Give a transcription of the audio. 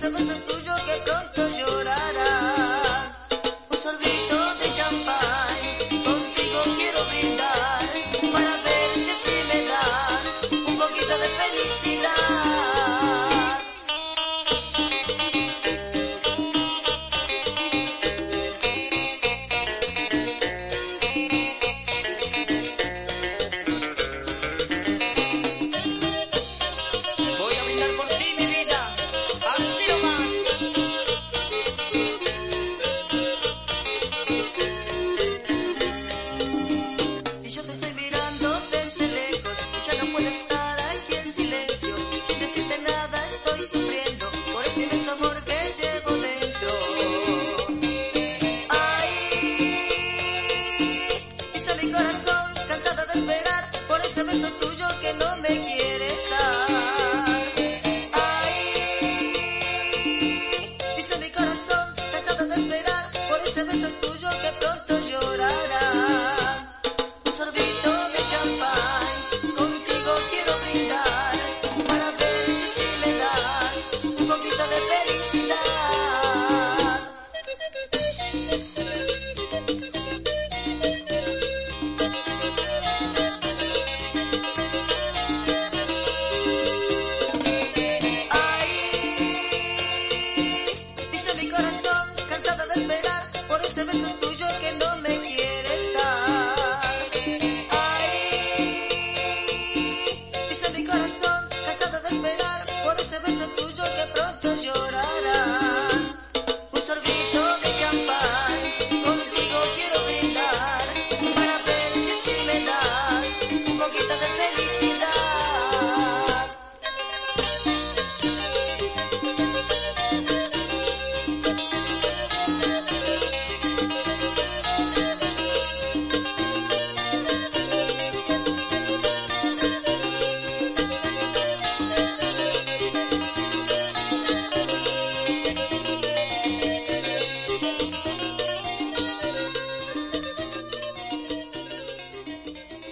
Sabah sabah. Se ve tu